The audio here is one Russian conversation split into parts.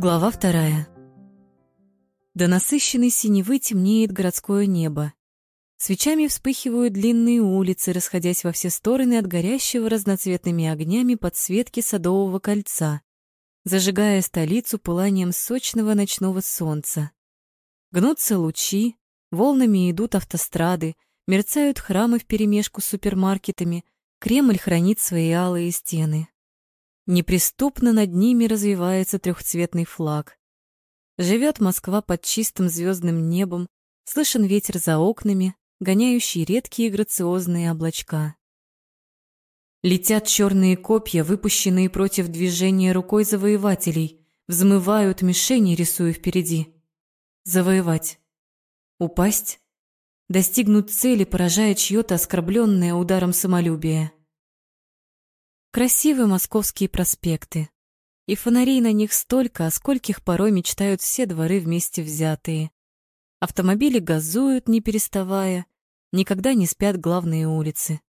Глава вторая. До насыщенной синевы темнеет городское небо. Свечами вспыхивают длинные улицы, расходясь во все стороны от горящего разноцветными огнями подсветки Садового кольца, зажигая столицу пыланием сочного ночного солнца. Гнутся лучи, волнами идут автострады, мерцают храмы вперемешку с супермаркетами, Кремль хранит свои алые стены. Неприступно над ними развивается трехцветный флаг. Живет Москва под чистым звездным небом, слышен ветер за окнами, гоняющий редкие грациозные облачка. Летят черные копья, выпущенные против движения рукой завоевателей, взмывают мишени, рисуя впереди. Завоевать. Упасть. Достигнуть цели, поражая чьё-то оскорбленное ударом самолюбия. Красивые московские проспекты. И фонарей на них столько, о скольких порой мечтают все дворы вместе взятые. Автомобили газуют, не переставая, никогда не спят главные улицы.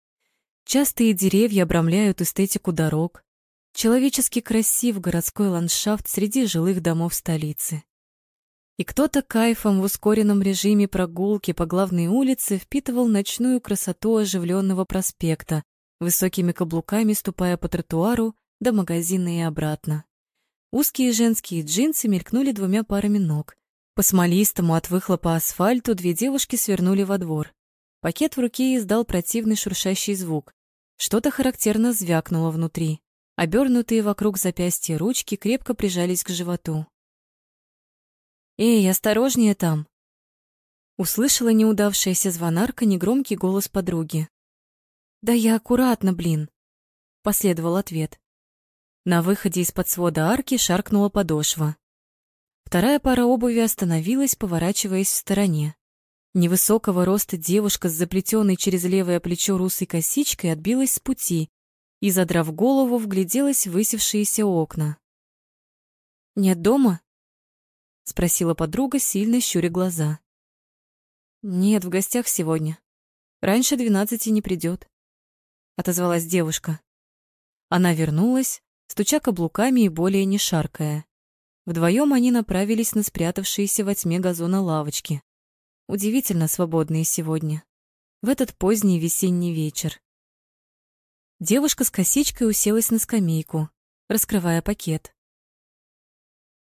Частые деревья обрамляют эстетику дорог. Человечески красив городской ландшафт среди жилых домов столицы. И кто-то кайфом в ускоренном режиме прогулки по главной улице впитывал ночную красоту оживленного проспекта, высокими каблуками ступая по тротуару до магазина и обратно. Узкие женские джинсы мелькнули двумя парами ног. По смолистому от выхлопа асфальту две девушки свернули во двор. Пакет в руке издал противный шуршащий звук. Что-то характерно звякнуло внутри. Обернутые вокруг запястья ручки крепко прижались к животу. «Эй, осторожнее там!» Услышала неудавшаяся звонарка негромкий голос подруги. «Да я аккуратно, блин!» — последовал ответ. На выходе из-под свода арки шаркнула подошва. Вторая пара обуви остановилась, поворачиваясь в стороне. Невысокого роста девушка с заплетенной через левое плечо русой косичкой отбилась с пути и, задрав голову, вгляделась в высевшиеся окна. «Нет дома?» — спросила подруга, сильно щуря глаза. «Нет, в гостях сегодня. Раньше двенадцати не придет отозвалась девушка. Она вернулась, стуча каблуками и более не шаркая. Вдвоем они направились на спрятавшиеся во тьме газона лавочки. Удивительно свободные сегодня, в этот поздний весенний вечер. Девушка с косичкой уселась на скамейку, раскрывая пакет.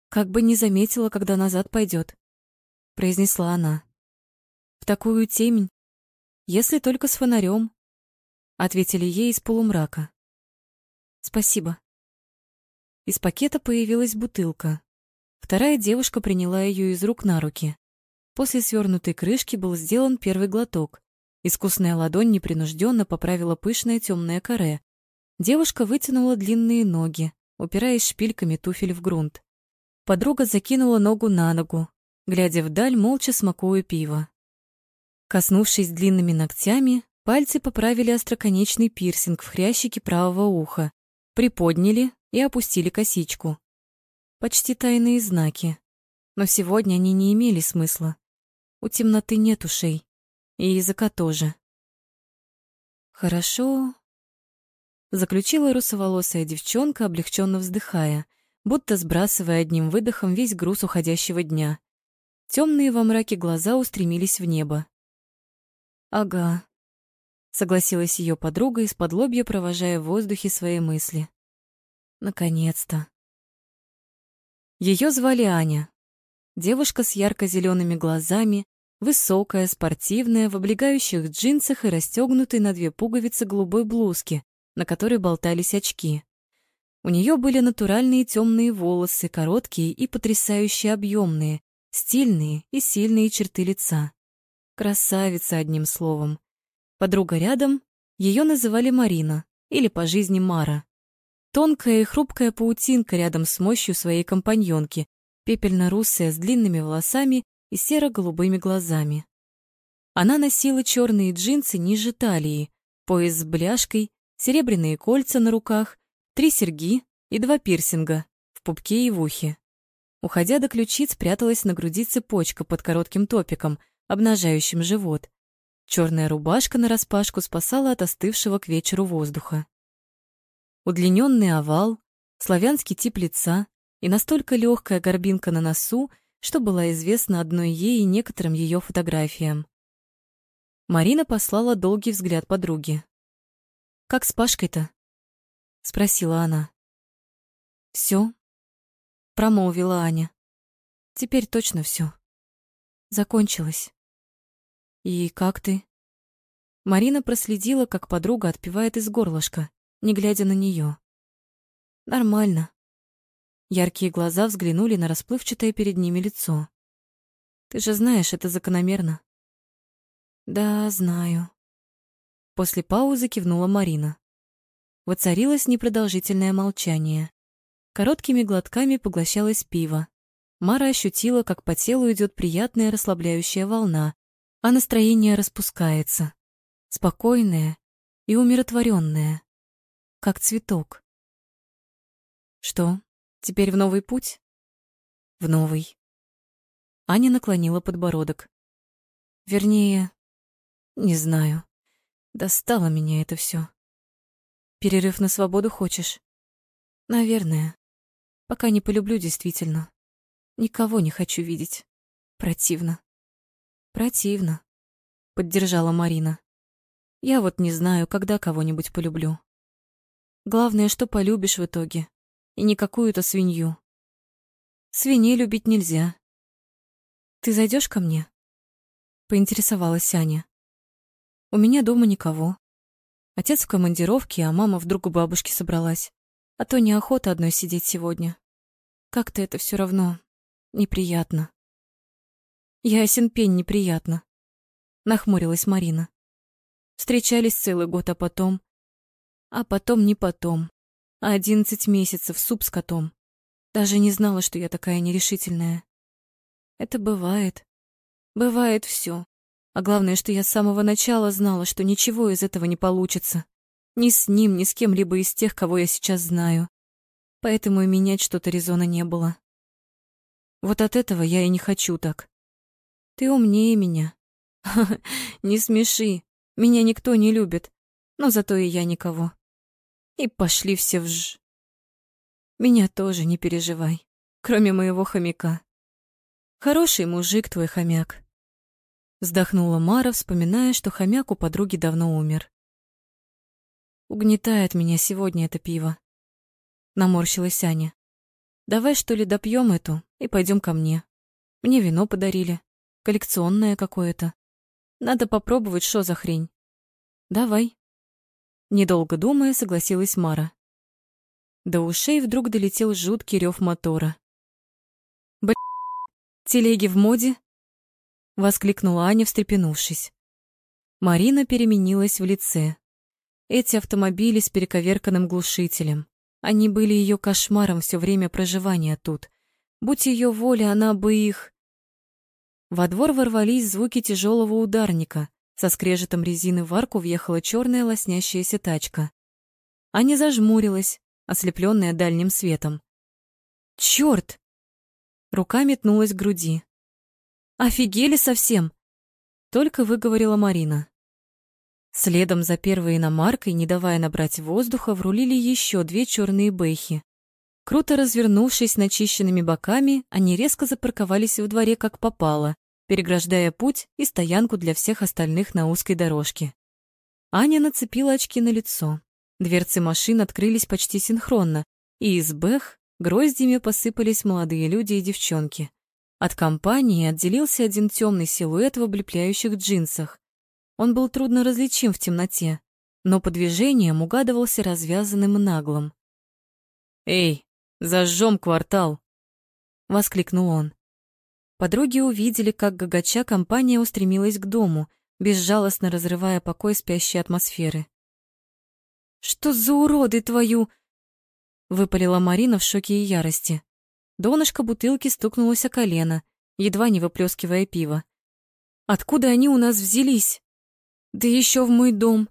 «Как бы не заметила, когда назад пойдет», — произнесла она. «В такую темень, если только с фонарем, ответили ей из полумрака. Спасибо. Из пакета появилась бутылка. Вторая девушка приняла ее из рук на руки. После свернутой крышки был сделан первый глоток. Искусная ладонь непринужденно поправила пышное темное каре. Девушка вытянула длинные ноги, упираясь шпильками туфель в грунт. Подруга закинула ногу на ногу, глядя вдаль, молча смакуя пиво. Коснувшись длинными ногтями, Пальцы поправили остроконечный пирсинг в хрящике правого уха, приподняли и опустили косичку. Почти тайные знаки. Но сегодня они не имели смысла. У темноты нет ушей. И языка тоже. Хорошо. Заключила русоволосая девчонка, облегченно вздыхая, будто сбрасывая одним выдохом весь груз уходящего дня. Темные во мраке глаза устремились в небо. Ага, согласилась ее подруга из-под лобья, провожая в воздухе свои мысли. Наконец-то. Ее звали Аня. Девушка с ярко-зелеными глазами, высокая, спортивная, в облегающих джинсах и расстегнутой на две пуговицы голубой блузки, на которой болтались очки. У нее были натуральные темные волосы, короткие и потрясающе объемные, стильные и сильные черты лица. Красавица, одним словом. Подруга рядом, ее называли Марина или по жизни Мара. Тонкая и хрупкая паутинка рядом с мощью своей компаньонки, пепельно-русая с длинными волосами и серо-голубыми глазами. Она носила черные джинсы ниже талии, пояс с бляшкой, серебряные кольца на руках, три серьги и два пирсинга в пупке и в ухе. Уходя до ключиц, пряталась на груди цепочка под коротким топиком, обнажающим живот, Черная рубашка нараспашку спасала от остывшего к вечеру воздуха. Удлиненный овал, славянский тип лица, и настолько легкая горбинка на носу, что была известна одной ей и некоторым ее фотографиям. Марина послала долгий взгляд подруге. «Как с Пашкой-то?» — спросила она. «Все?» — промолвила Аня. «Теперь точно все. Закончилось. И как ты?» Марина проследила, как подруга отпивает из горлышка, не глядя на нее. «Нормально». Яркие глаза взглянули на расплывчатое перед ними лицо. «Ты же знаешь, это закономерно». «Да, знаю». После паузы кивнула Марина. Воцарилось непродолжительное молчание. Короткими глотками поглощалось пиво. Мара ощутила, как по телу идет приятная расслабляющая волна, а настроение распускается. Спокойное и умиротворенное, как цветок. Что, теперь в новый путь? В новый. Аня наклонила подбородок. Вернее, не знаю. Достало меня это все. Перерыв на свободу хочешь? Наверное. Пока не полюблю действительно. Никого не хочу видеть. Противно. Противно, поддержала Марина. Я вот не знаю, когда кого-нибудь полюблю. Главное, что полюбишь в итоге, и не какую-то свинью. Свиней любить нельзя. Ты зайдешь ко мне? Поинтересовалась Аня. У меня дома никого. Отец в командировке, а мама вдруг у бабушки собралась. А то неохота одной сидеть сегодня. Как-то это все равно неприятно. Ясен пень неприятно. Нахмурилась Марина. Встречались целый год, а потом... А потом не потом. Одиннадцать месяцев суп с котом. Даже не знала, что я такая нерешительная. Это бывает. Бывает все. А главное, что я с самого начала знала, что ничего из этого не получится. Ни с ним, ни с кем-либо из тех, кого я сейчас знаю. Поэтому и менять что-то резона не было. Вот от этого я и не хочу так. Ты умнее меня. Не смеши. Меня никто не любит. Но зато и я никого. И пошли все в ж. Меня тоже не переживай. Кроме моего хомяка. Хороший мужик твой хомяк. Вздохнула Мара, вспоминая, что хомяк у подруги давно умер. Угнетает меня сегодня это пиво. Наморщилась Аня. Давай, что ли, допьем эту и пойдем ко мне. Мне вино подарили. Коллекционное какое-то. Надо попробовать, что за хрень. Давай. Недолго думая, согласилась Мара. До ушей вдруг долетел жуткий рев мотора. Б***, телеги в моде? воскликнула Аня, встрепенувшись. Марина переменилась в лице. Эти автомобили с перековерканным глушителем. Они были ее кошмаром все время проживания тут. Будь ее воля, она бы их... Во двор ворвались звуки тяжелого ударника. Со скрежетом резины в арку въехала черная лоснящаяся тачка. Аня зажмурилась, ослепленная дальним светом. Черт! Рука метнулась к груди. Офигели совсем!» Только выговорила Марина. Следом за первой иномаркой, не давая набрать воздуха, врулили еще две черные бэхи. Круто развернувшись начищенными боками, они резко запарковались в дворе как попало, переграждая путь и стоянку для всех остальных на узкой дорожке. Аня нацепила очки на лицо. Дверцы машин открылись почти синхронно, и из бэх гроздьями посыпались молодые люди и девчонки. От компании отделился один темный силуэт в облепляющих джинсах. Он был трудно различим в темноте, но по движениям угадывался развязанным и наглым. «Эй, зажжем квартал!» — воскликнул он. Подруги увидели, как гагача компания устремилась к дому, безжалостно разрывая покой спящей атмосферы. «Что за уроды твою!» — выпалила Марина в шоке и ярости. Донышко бутылки стукнулось о колено, едва не выплескивая пиво. «Откуда они у нас взялись? Да еще в мой дом!»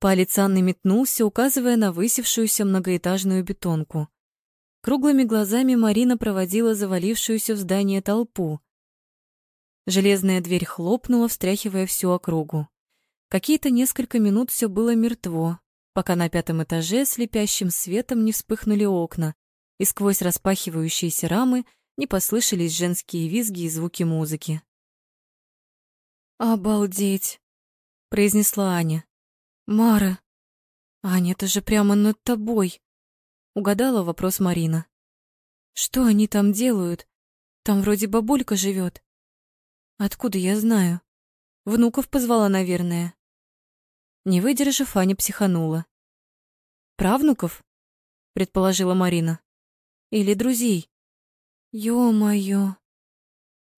Палец Анны метнулся, указывая на высевшуюся многоэтажную бетонку. Круглыми глазами Марина проводила завалившуюся в здание толпу. Железная дверь хлопнула, встряхивая всю округу. Какие-то несколько минут все было мертво, пока на пятом этаже слепящим светом не вспыхнули окна, и сквозь распахивающиеся рамы не послышались женские визги и звуки музыки. «Обалдеть!» — произнесла Аня. «Мара! Аня, это же прямо над тобой!» — угадала вопрос Марина. «Что они там делают? Там вроде бабулька живет. Откуда я знаю? Внуков позвала, наверное». Не выдержав, Аня психанула. «Правнуков?» — предположила Марина. «Или друзей?» «Ё-моё!»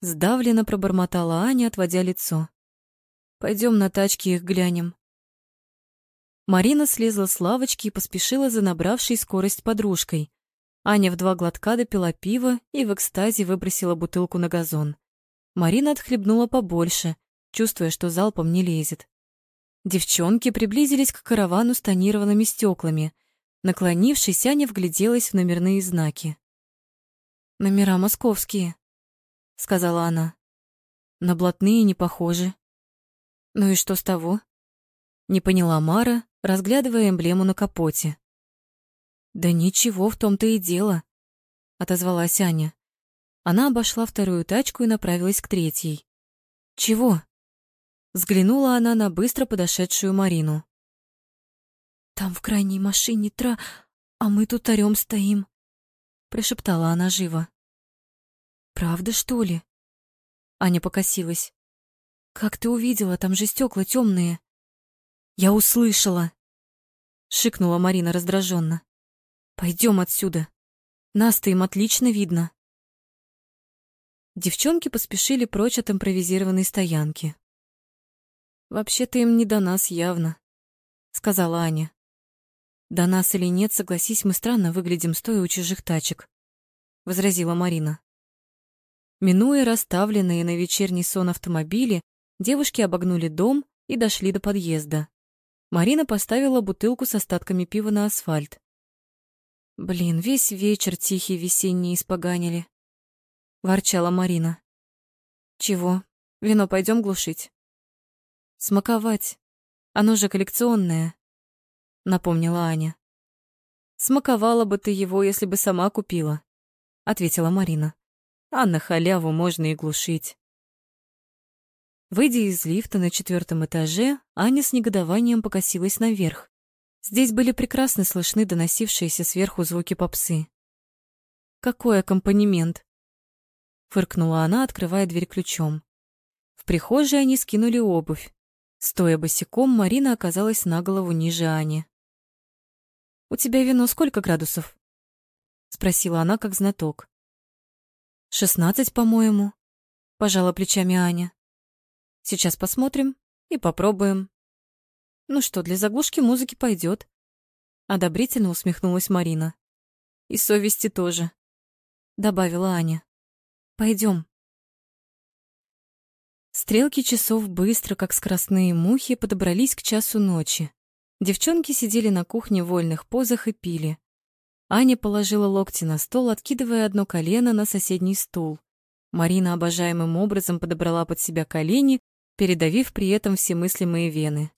Сдавленно пробормотала Аня, отводя лицо. Пойдем на тачке их глянем. Марина слезла с лавочки и поспешила за набравшей скорость подружкой. Аня в два глотка допила пиво и в экстазе выбросила бутылку на газон. Марина отхлебнула побольше, чувствуя, что залпом не лезет. Девчонки приблизились к каравану с тонированными стеклами. Наклонившись, Аня вгляделась в номерные знаки. «Номера московские», — сказала она. На блатные не похожи. Ну и что с того? Не поняла Мара, разглядывая эмблему на капоте. Да ничего в том-то и дело, отозвалась Аня. Она обошла вторую тачку и направилась к третьей. Чего? Взглянула она на быстро подошедшую Марину. Там в крайней машине тра, а мы тут орём стоим, прошептала она живо. Правда, что ли? Аня покосилась. Как ты увидела? Там же стекла темные. Я услышала. Шикнула Марина раздраженно. Пойдем отсюда. Нас-то им отлично видно. Девчонки поспешили прочь от импровизированной стоянки. Вообще-то им не до нас явно, сказала Аня. До нас или нет, согласись, мы странно выглядим, стоя у чужих тачек, возразила Марина. Минуя расставленные на вечерний сон автомобили, девушки обогнули дом и дошли до подъезда. Марина поставила бутылку с остатками пива на асфальт. Блин, весь вечер тихий весенний испоганили, ворчала Марина. Чего? Вино пойдем глушить. Смаковать. Оно же коллекционное, напомнила Аня. Смаковала бы ты его, если бы сама купила, ответила Марина а на халяву можно и глушить. Выйдя из лифта на четвертом этаже, Аня с негодованием покосилась наверх. Здесь были прекрасно слышны доносившиеся сверху звуки попсы. «Какой аккомпанемент?» Фыркнула она, открывая дверь ключом. В прихожей они скинули обувь. Стоя босиком, Марина оказалась на голову ниже Ани. «У тебя вино сколько градусов?» Спросила она, как знаток. Шестнадцать, по-моему, пожала плечами Аня. Сейчас посмотрим и попробуем. Ну что, для заглушки музыки пойдет. Одобрительно усмехнулась Марина. И совести тоже, добавила Аня. Пойдем. Стрелки часов быстро, как скоростные мухи, подобрались к часу ночи. Девчонки сидели на кухне в вольных позах и пили. Аня положила локти на стол, откидывая одно колено на соседний стул. Марина обожаемым образом подобрала под себя колени, передавив при этом все мыслимые вены.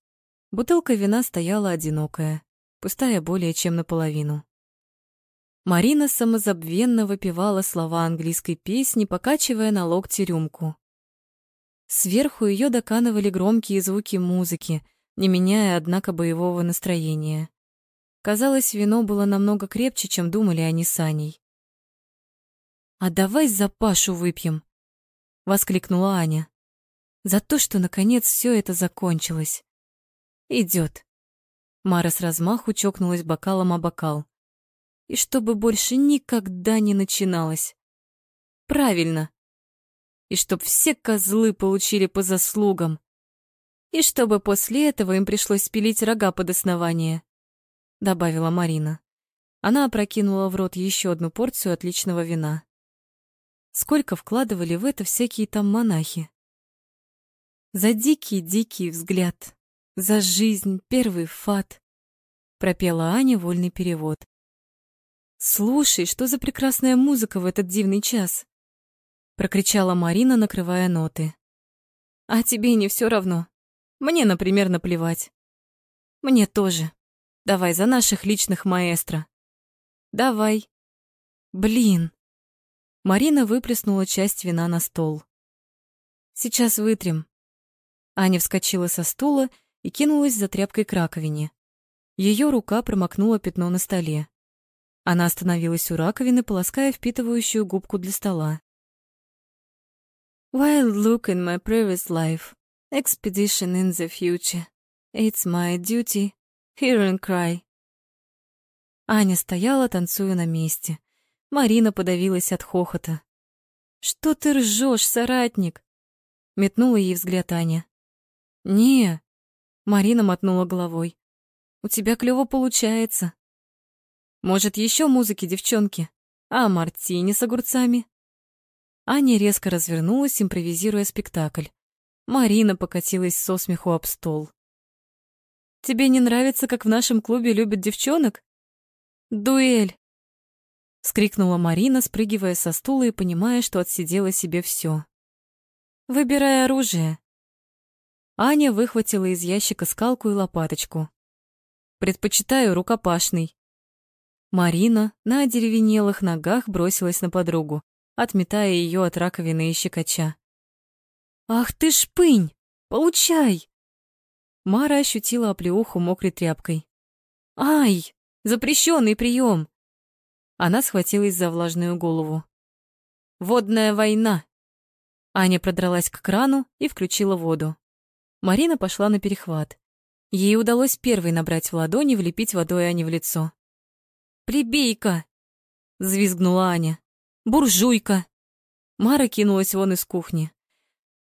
Бутылка вина стояла одинокая, пустая более чем наполовину. Марина самозабвенно выпевала слова английской песни, покачивая на локте рюмку. Сверху ее доканывали громкие звуки музыки, не меняя, однако, боевого настроения. Казалось, вино было намного крепче, чем думали они с Аней. «А давай за Пашу выпьем!» — воскликнула Аня. «За то, что, наконец, все это закончилось!» «Идет!» Мара с размаху чокнулась бокалом о бокал. «И чтобы больше никогда не начиналось!» «Правильно!» «И чтоб все козлы получили по заслугам!» «И чтобы после этого им пришлось спилить рога под основание!» добавила Марина. Она опрокинула в рот еще одну порцию отличного вина. Сколько вкладывали в это всякие там монахи? За дикий-дикий взгляд, за жизнь, первый фат, пропела Аня вольный перевод. Слушай, что за прекрасная музыка в этот дивный час, прокричала Марина, накрывая ноты. А тебе не все равно? Мне, например, наплевать. Мне тоже. Давай за наших личных маэстро. Давай. Блин. Марина выплеснула часть вина на стол. Сейчас вытрем. Аня вскочила со стула и кинулась за тряпкой к раковине. Ее рука промокнула пятно на столе. Она остановилась у раковины, полоская впитывающую губку для стола. Wild look in my previous life, expedition in the future. It's my duty. Hear and cry. Аня стояла, танцуя на месте. Марина подавилась от хохота. «Что ты ржешь, соратник?» Метнула ей взгляд Аня. «Не», — Марина мотнула головой. «У тебя клёво получается. Может, еще музыки, девчонки? А мартини с огурцами?» Аня резко развернулась, импровизируя спектакль. Марина покатилась со смеху об стол. «Тебе не нравится, как в нашем клубе любят девчонок? Дуэль!» — скрикнула Марина, спрыгивая со стула и понимая, что отсидела себе все. «Выбирай оружие». Аня выхватила из ящика скалку и лопаточку. «Предпочитаю рукопашный». Марина на одеревенелых ногах бросилась на подругу, отметая ее от раковины и щекоча. «Ах ты шпынь! Получай!» Мара ощутила оплеуху мокрой тряпкой. «Ай! Запрещенный прием!» Она схватилась за влажную голову. «Водная война!» Аня продралась к крану и включила воду. Марина пошла на перехват. Ей удалось первой набрать в ладони влепить водой Ане в лицо. «Плебейка!» — взвизгнула Аня. «Буржуйка!» Мара кинулась вон из кухни.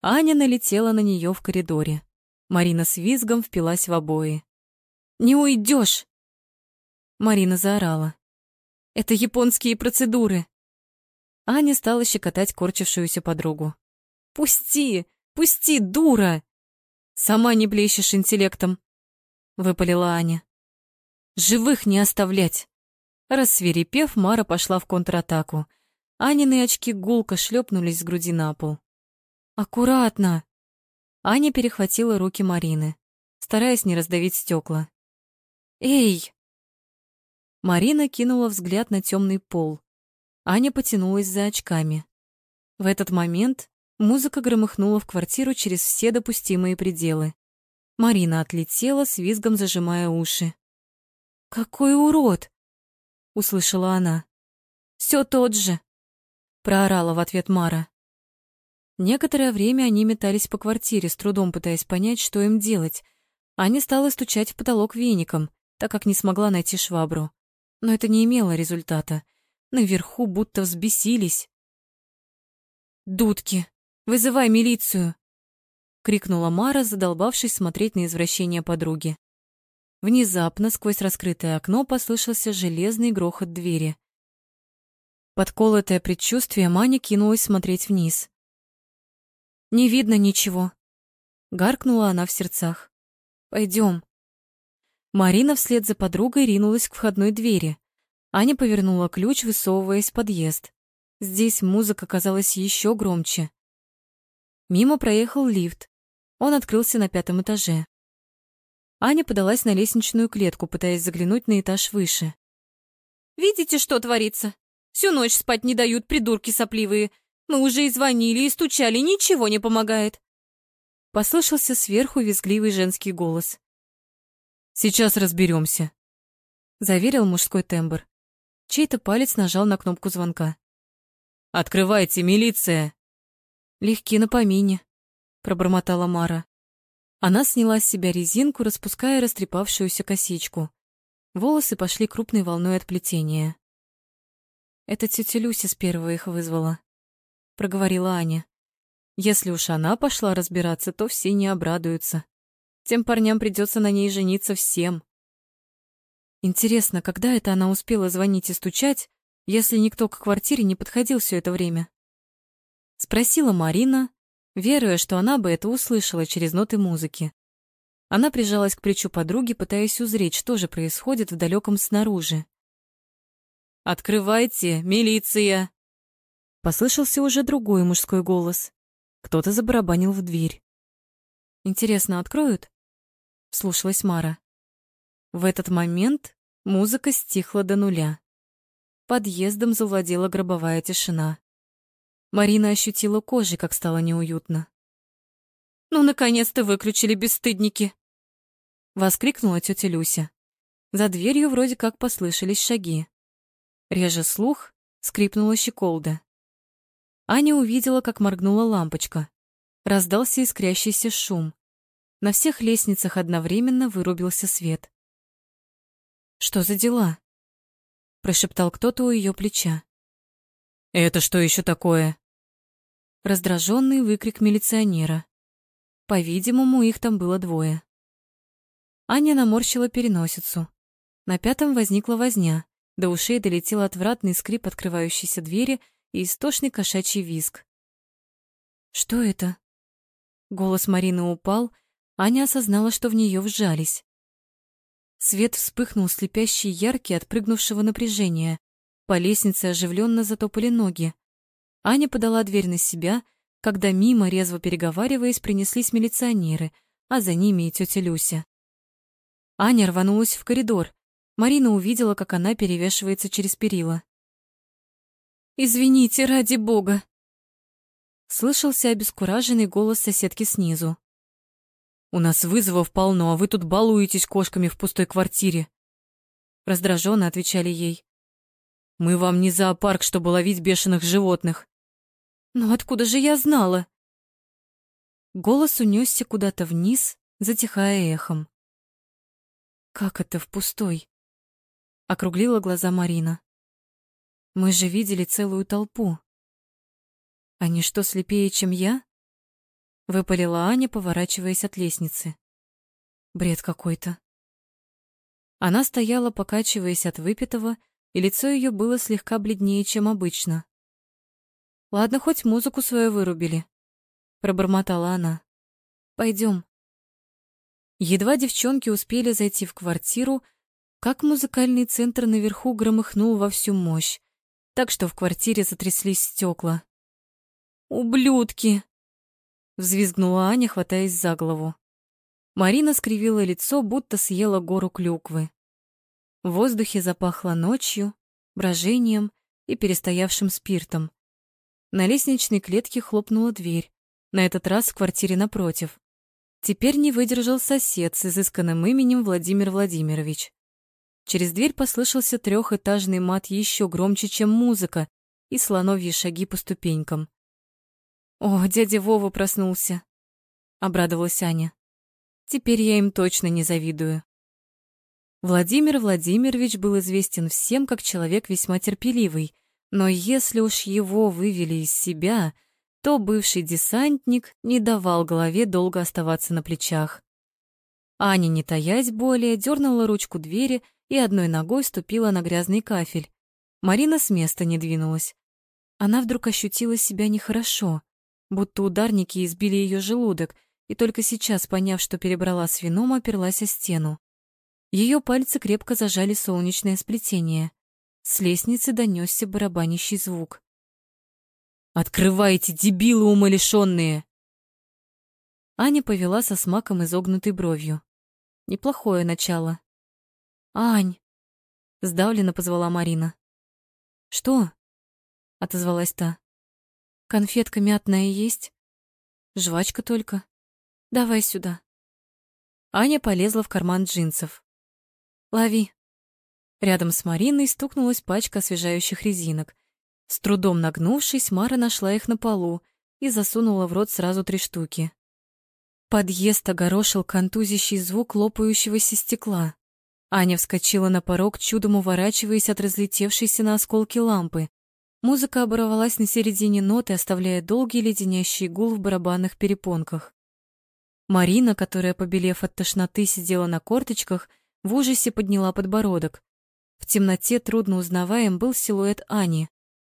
Аня налетела на нее в коридоре. Марина с визгом впилась в обои. «Не уйдешь!» Марина заорала. Это японские процедуры. Аня стала щекотать корчившуюся подругу. Пусти, пусти, дура. Сама не блещешь интеллектом, выпалила Аня. Живых не оставлять. Рассверепев, Мара пошла в контратаку. Анины очки гулко шлепнулись с груди на пол. Аккуратно. Аня перехватила руки Марины, стараясь не раздавить стекла. Эй, Марина кинула взгляд на темный пол. Аня потянулась за очками. В этот момент музыка громыхнула в квартиру через все допустимые пределы. Марина отлетела, с визгом зажимая уши. «Какой урод!» — услышала она. «Все тот же!» — проорала в ответ Мара. Некоторое время они метались по квартире, с трудом пытаясь понять, что им делать. Аня стала стучать в потолок веником, так как не смогла найти швабру но это не имело результата. Наверху будто взбесились. «Дудки, вызывай милицию!» — крикнула Мара, задолбавшись смотреть на извращение подруги. Внезапно сквозь раскрытое окно послышался железный грохот двери. Подколотое предчувствие Маня кинулась смотреть вниз. «Не видно ничего», — гаркнула она в сердцах. Пойдем. Марина вслед за подругой ринулась к входной двери. Аня повернула ключ, высовываясь в подъезд. Здесь музыка казалась еще громче. Мимо проехал лифт. Он открылся на пятом этаже. Аня подалась на лестничную клетку, пытаясь заглянуть на этаж выше. «Видите, что творится? Всю ночь спать не дают, придурки сопливые. Мы уже и звонили, и стучали, ничего не помогает». Послышался сверху визгливый женский голос. Сейчас разберемся, заверил мужской тембр. Чей-то палец нажал на кнопку звонка. Открывайте, милиция. Легки на помине, пробормотала Мара. Она сняла с себя резинку, распуская растрепавшуюся косичку. Волосы пошли крупной волной от плетения. Это тетя Люся с первого их вызвала, проговорила Аня. Если уж она пошла разбираться, то все не обрадуются. Тем парням придется на ней жениться всем. Интересно, когда это она успела звонить и стучать, если никто к квартире не подходил все это время? Спросила Марина, веруя, что она бы это услышала через ноты музыки. Она прижалась к плечу подруги, пытаясь узреть, что же происходит в далеком снаружи. «Открывайте, милиция!» Послышался уже другой мужской голос. Кто-то забарабанил в дверь. «Интересно, откроют?» слушалась Мара. В этот момент музыка стихла до нуля. подъездом завладела гробовая тишина. Марина ощутила кожей, как стало неуютно. «Ну, наконец-то выключили, бесстыдники!» Воскликнула тетя Люся. За дверью вроде как послышались шаги. Реже слух, скрипнула щеколда. Аня увидела, как моргнула лампочка. Раздался искрящийся шум. На всех лестницах одновременно вырубился свет. «Что за дела?» — прошептал кто-то у ее плеча. «Это что еще такое?» Раздраженный выкрик милиционера. По-видимому, их там было двое. Аня наморщила переносицу. На пятом возникла возня. До ушей долетел отвратный скрип открывающейся двери и истошный кошачий визг. «Что это?» Голос Марины упал, Аня осознала, что в нее вжались. Свет вспыхнул слепящий яркий от прыгнувшего напряжения. По лестнице оживленно затопали ноги. Аня подала дверь на себя, когда мимо, резво переговариваясь, принеслись милиционеры, а за ними и тетя Люся. Аня рванулась в коридор. Марина увидела, как она перевешивается через перила. «Извините, ради бога!» Слышался обескураженный голос соседки снизу. «У нас вызовов полно, а вы тут балуетесь кошками в пустой квартире!» Раздраженно отвечали ей. «Мы вам не зоопарк, чтобы ловить бешеных животных!» «Но откуда же я знала?» Голос унесся куда-то вниз, затихая эхом. «Как это в пустой?» — округлила глаза Марина. Мы же видели целую толпу. Они что, слепее, чем я? Выпалила Аня, поворачиваясь от лестницы. Бред какой-то. Она стояла, покачиваясь от выпитого, и лицо ее было слегка бледнее, чем обычно. Ладно, хоть музыку свою вырубили, пробормотала она. Пойдем. Едва девчонки успели зайти в квартиру, как музыкальный центр наверху громыхнул во всю мощь так что в квартире затряслись стекла. «Ублюдки!» — взвизгнула Аня, хватаясь за голову. Марина скривила лицо, будто съела гору клюквы. В воздухе запахло ночью, брожением и перестоявшим спиртом. На лестничной клетке хлопнула дверь, на этот раз в квартире напротив. Теперь не выдержал сосед с изысканным именем Владимир Владимирович. Через дверь послышался трехэтажный мат еще громче, чем музыка, и слоновьи шаги по ступенькам. «О, дядя Вова проснулся!» — обрадовалась Аня. «Теперь я им точно не завидую». Владимир Владимирович был известен всем как человек весьма терпеливый, но если уж его вывели из себя, то бывший десантник не давал голове долго оставаться на плечах. Аня, не таясь более, дернула ручку двери и одной ногой ступила на грязный кафель. Марина с места не двинулась. Она вдруг ощутила себя нехорошо, будто ударники избили ее желудок, и только сейчас, поняв, что перебрала с вином, оперлась о стену. Ее пальцы крепко зажали солнечное сплетение. С лестницы донесся барабанящий звук. «Открывайте, дебилы умалишенные!» Аня повела со смаком изогнутой бровью. Неплохое начало. «Ань!» — сдавленно позвала Марина. «Что?» — отозвалась та. «Конфетка мятная есть? Жвачка только. Давай сюда». Аня полезла в карман джинсов. «Лови». Рядом с Мариной стукнулась пачка освежающих резинок. С трудом нагнувшись, Мара нашла их на полу и засунула в рот сразу три штуки. Подъезд огорошил контузящий звук лопающегося стекла. Аня вскочила на порог, чудом уворачиваясь от разлетевшейся на осколки лампы. Музыка оборвалась на середине ноты, оставляя долгий леденящий гул в барабанных перепонках. Марина, которая, побелев от тошноты, сидела на корточках, в ужасе подняла подбородок. В темноте трудно узнаваем был силуэт Ани.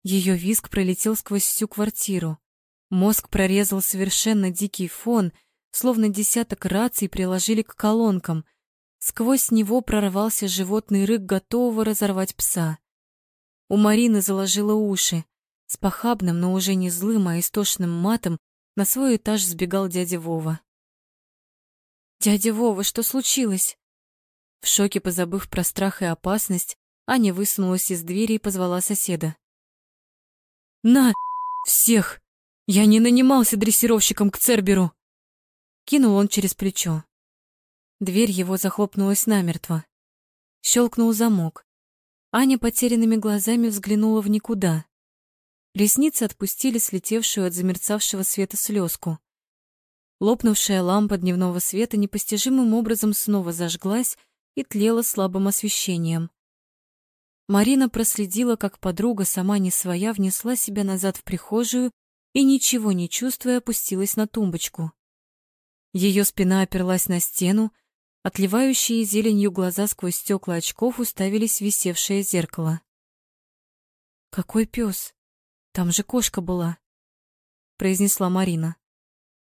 Ее визг пролетел сквозь всю квартиру. Мозг прорезал совершенно дикий фон, словно десяток раций приложили к колонкам — Сквозь него прорвался животный рык, готового разорвать пса. У Марины заложило уши. С похабным, но уже не злым, а истошным матом на свой этаж сбегал дядя Вова. «Дядя Вова, что случилось?» В шоке позабыв про страх и опасность, Аня высунулась из двери и позвала соседа. «На, всех! Я не нанимался дрессировщиком к Церберу!» Кинул он через плечо. Дверь его захлопнулась намертво. Щелкнул замок. Аня потерянными глазами взглянула в никуда. Ресницы отпустили слетевшую от замерцавшего света слезку. Лопнувшая лампа дневного света непостижимым образом снова зажглась и тлела слабым освещением. Марина проследила, как подруга, сама не своя, внесла себя назад в прихожую и, ничего не чувствуя, опустилась на тумбочку. Ее спина оперлась на стену, отливающие зеленью глаза сквозь стекла очков уставились в висевшее зеркало. «Какой пес? Там же кошка была», — произнесла Марина.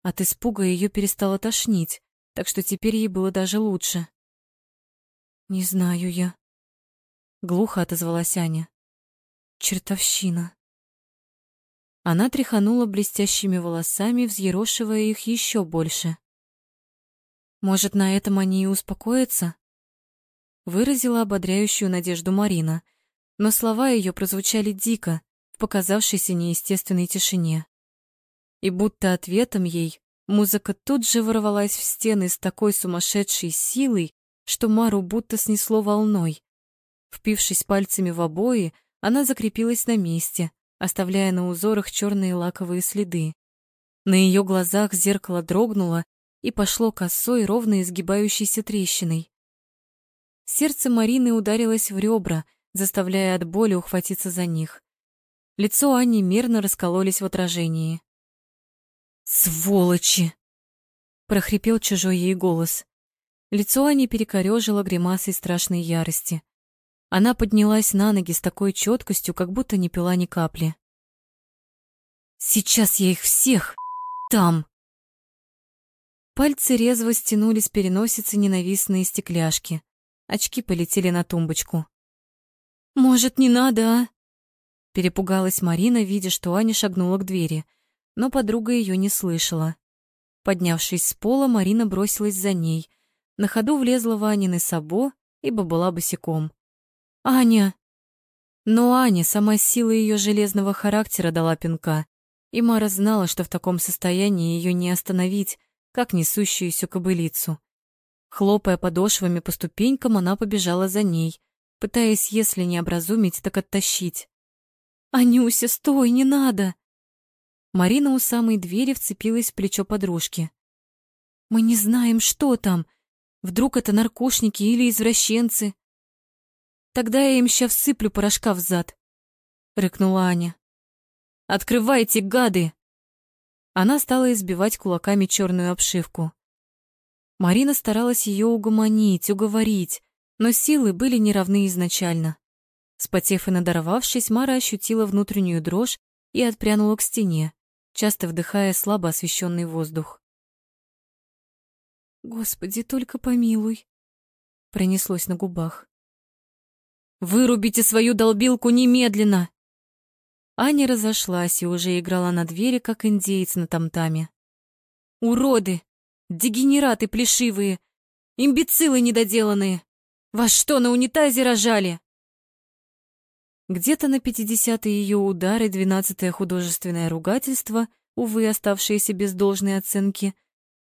От испуга ее перестало тошнить, так что теперь ей было даже лучше. «Не знаю я», — глухо отозвалась Аня. «Чертовщина». Она тряханула блестящими волосами, взъерошивая их еще больше. Может, на этом они и успокоятся? Выразила ободряющую надежду Марина, но слова ее прозвучали дико в показавшейся неестественной тишине. И будто ответом ей музыка тут же ворвалась в стены с такой сумасшедшей силой, что Мару будто снесло волной. Впившись пальцами в обои, она закрепилась на месте, оставляя на узорах черные лаковые следы. На ее глазах зеркало дрогнуло и пошло косой, ровно изгибающейся трещиной. Сердце Марины ударилось в ребра, заставляя от боли ухватиться за них. Лицо Ани мерно раскололись в отражении. «Сволочи!» — прохрипел чужой ей голос. Лицо Ани перекорежило гримасой страшной ярости. Она поднялась на ноги с такой четкостью, как будто не пила ни капли. «Сейчас я их всех там!» Пальцы резво стянули с переносицы ненавистные стекляшки. Очки полетели на тумбочку. «Может, не надо, а?» Перепугалась Марина, видя, что Аня шагнула к двери, но подруга ее не слышала. Поднявшись с пола, Марина бросилась за ней. На ходу влезла в Анины сабо, ибо была босиком. «Аня!» Но Аня, сама сила ее железного характера, дала пинка, и Мара знала, что в таком состоянии ее не остановить, как несущуюся кобылицу. Хлопая подошвами по ступенькам, она побежала за ней, пытаясь, если не образумить, так оттащить. «Анюся, стой, не надо!» Марина у самой двери вцепилась в плечо подружки. «Мы не знаем, что там. Вдруг это наркошники или извращенцы?» «Тогда я им ща всыплю порошка в зад», — рыкнула Аня. «Открывайте, гады!» Она стала избивать кулаками черную обшивку. Марина старалась ее угомонить, уговорить, но силы были неравны изначально. Спотев и надорвавшись, Мара ощутила внутреннюю дрожь и отпрянула к стене, часто вдыхая слабо освещенный воздух. «Господи, только помилуй!» пронеслось на губах. «Вырубите свою долбилку немедленно!» Аня разошлась и уже играла на двери, как индеец на тамтаме. «Уроды! Дегенераты плешивые! Имбецилы недоделанные! Вас что, на унитазе рожали?» Где-то на пятидесятые ее удары двенадцатое художественное ругательство, увы, оставшееся без должной оценки,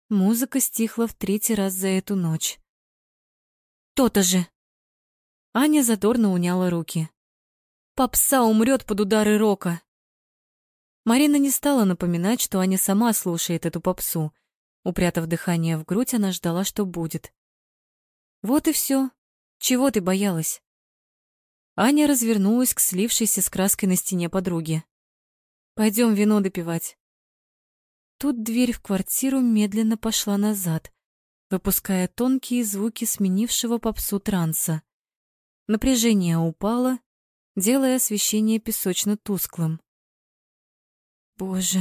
музыка стихла в третий раз за эту ночь. «То-то же!» Аня задорно уняла руки. Попса умрет под удары рока. Марина не стала напоминать, что Аня сама слушает эту попсу. Упрятав дыхание в грудь, она ждала, что будет. Вот и все. Чего ты боялась? Аня развернулась к слившейся с краской на стене подруге. Пойдем вино допивать. Тут дверь в квартиру медленно пошла назад, выпуская тонкие звуки сменившего попсу транса. Напряжение упало, делая освещение песочно-тусклым. Боже.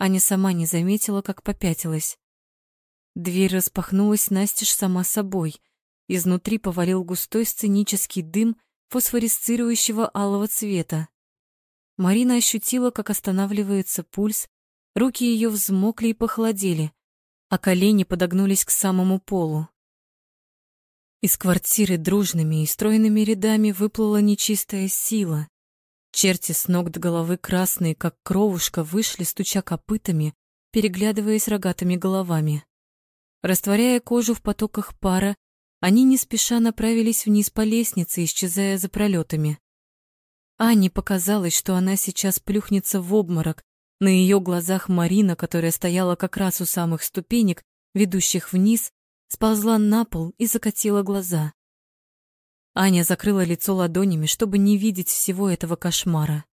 Аня сама не заметила, как попятилась. Дверь распахнулась настежь сама собой. Изнутри повалил густой сценический дым фосфорисцирующего алого цвета. Марина ощутила, как останавливается пульс, руки ее взмокли и похолодели, а колени подогнулись к самому полу. Из квартиры дружными и стройными рядами выплыла нечистая сила. Черти с ног до головы красные, как кровушка, вышли, стуча копытами, переглядываясь рогатыми головами. Растворяя кожу в потоках пара, они не спеша направились вниз по лестнице, исчезая за пролетами. Ане показалось, что она сейчас плюхнется в обморок. На ее глазах Марина, которая стояла как раз у самых ступенек, ведущих вниз, сползла на пол и закатила глаза. Аня закрыла лицо ладонями, чтобы не видеть всего этого кошмара.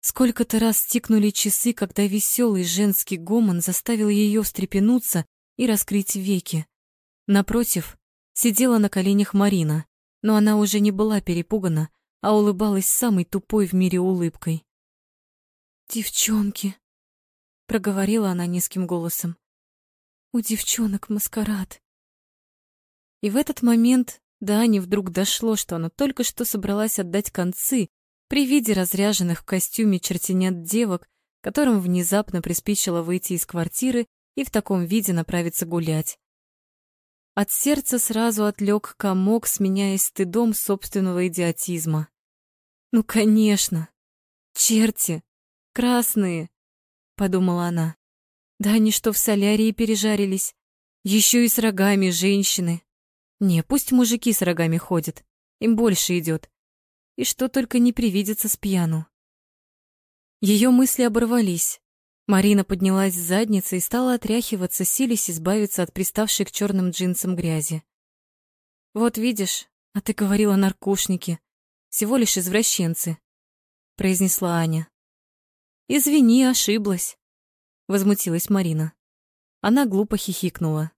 Сколько-то раз стикнули часы, когда веселый женский гомон заставил ее встрепенуться и раскрыть веки. Напротив, сидела на коленях Марина, но она уже не была перепугана, а улыбалась самой тупой в мире улыбкой. «Девчонки!» — проговорила она низким голосом. У девчонок маскарад. И в этот момент до Ани вдруг дошло, что она только что собралась отдать концы при виде разряженных в костюме чертенят девок, которым внезапно приспичило выйти из квартиры и в таком виде направиться гулять. От сердца сразу отлег комок, сменяясь стыдом собственного идиотизма. «Ну, конечно! Черти! Красные!» — подумала она. Да они что, в солярии пережарились? Еще и с рогами женщины. Не, пусть мужики с рогами ходят, им больше идет. И что только не привидится с пьяну. Ее мысли оборвались. Марина поднялась с задницы и стала отряхиваться, силясь избавиться от приставшей к черным джинсам грязи. «Вот видишь, а ты говорила наркушники. Всего лишь извращенцы», — произнесла Аня. «Извини, ошиблась возмутилась Марина. Она глупо хихикнула.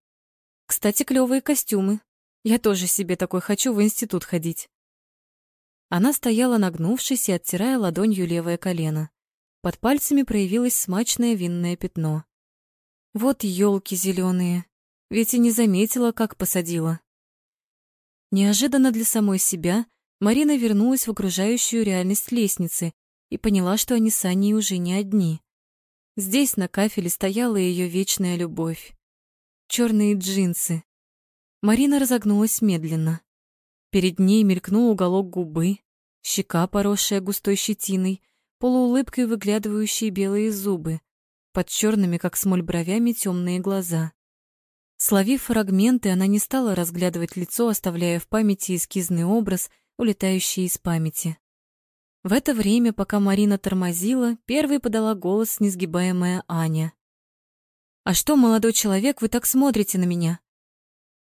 Кстати, клёвые костюмы. Я тоже себе такой хочу в институт ходить. Она стояла нагнувшись и оттирая ладонью левое колено. Под пальцами проявилось смачное винное пятно. Вот елки зеленые, ведь и не заметила, как посадила. Неожиданно для самой себя Марина вернулась в окружающую реальность лестницы и поняла, что они с Аней уже не одни. Здесь на кафеле стояла ее вечная любовь. Черные джинсы. Марина разогнулась медленно. Перед ней мелькнул уголок губы, щека, поросшая густой щетиной, полуулыбкой выглядывающие белые зубы, под черными, как смоль бровями, темные глаза. Словив фрагменты, она не стала разглядывать лицо, оставляя в памяти эскизный образ, улетающий из памяти. В это время, пока Марина тормозила, первой подала голос несгибаемая Аня. «А что, молодой человек, вы так смотрите на меня?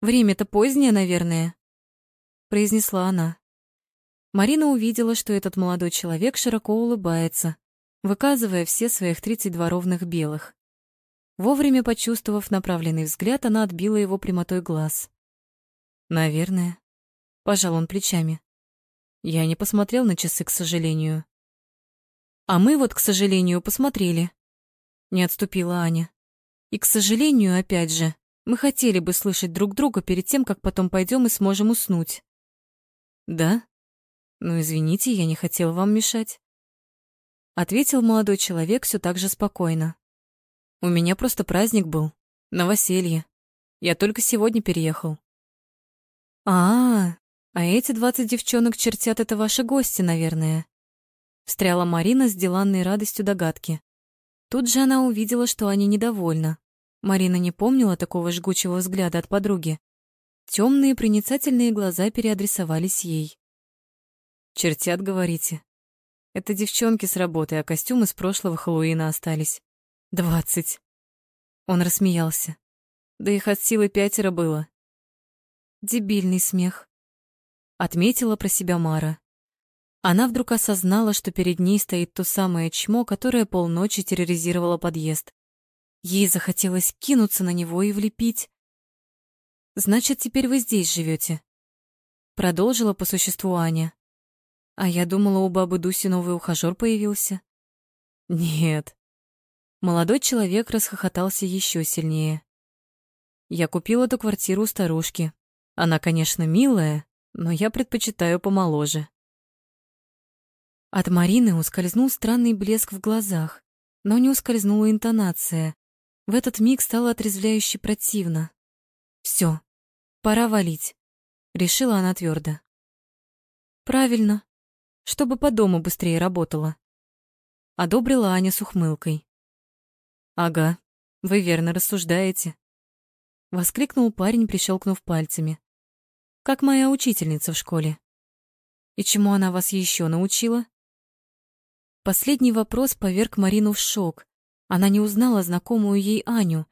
Время-то позднее, наверное», — произнесла она. Марина увидела, что этот молодой человек широко улыбается, выказывая все своих тридцать два ровных белых. Вовремя почувствовав направленный взгляд, она отбила его прямотой глаз. «Наверное», — пожал он плечами. Я не посмотрел на часы, к сожалению. А мы вот, к сожалению, посмотрели. Не отступила Аня. И, к сожалению, опять же, мы хотели бы слышать друг друга перед тем, как потом пойдем и сможем уснуть. Да? Ну, извините, я не хотел вам мешать. Ответил молодой человек все так же спокойно. У меня просто праздник был, новоселье. Я только сегодня переехал. А, -а, -а а эти двадцать девчонок чертят это ваши гости, наверное. Встряла Марина с деланной радостью догадки. Тут же она увидела, что Аня недовольна. Марина не помнила такого жгучего взгляда от подруги. Темные проницательные глаза переадресовались ей. «Чертят, говорите?» Это девчонки с работы, а костюмы с прошлого Хэллоуина остались. Двадцать. Он рассмеялся. Да их от силы пятеро было. Дебильный смех отметила про себя Мара. Она вдруг осознала, что перед ней стоит то самое чмо, которое полночи терроризировало подъезд. Ей захотелось кинуться на него и влепить. «Значит, теперь вы здесь живете? Продолжила по существу Аня. «А я думала, у бабы Дуси новый ухажёр появился». «Нет». Молодой человек расхохотался еще сильнее. «Я купил эту квартиру у старушки. Она, конечно, милая, но я предпочитаю помоложе. От Марины ускользнул странный блеск в глазах, но не ускользнула интонация. В этот миг стало отрезвляюще противно. Все, пора валить. Решила она твердо. Правильно. Чтобы по дому быстрее работала. Одобрила Аня с ухмылкой. Ага, вы верно рассуждаете. Воскликнул парень, прищелкнув пальцами. Как моя учительница в школе. И чему она вас еще научила? Последний вопрос поверг Марину в шок. Она не узнала знакомую ей Аню.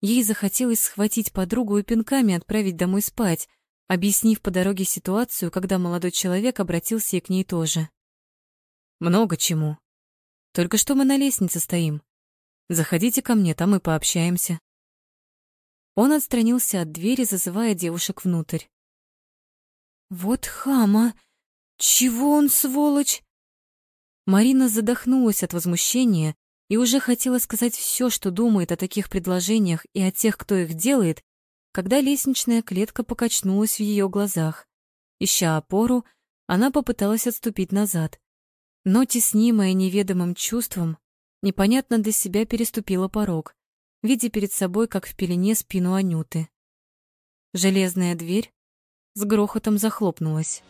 Ей захотелось схватить подругу и пинками отправить домой спать, объяснив по дороге ситуацию, когда молодой человек обратился и к ней тоже. Много чему. Только что мы на лестнице стоим. Заходите ко мне, там и пообщаемся. Он отстранился от двери, зазывая девушек внутрь. Вот хама! Чего он, сволочь? Марина задохнулась от возмущения и уже хотела сказать все, что думает о таких предложениях и о тех, кто их делает, когда лестничная клетка покачнулась в ее глазах. Ища опору, она попыталась отступить назад. Но, теснимая неведомым чувством, непонятно для себя переступила порог, видя перед собой, как в пелене, спину Анюты. Железная дверь с грохотом захлопнулась.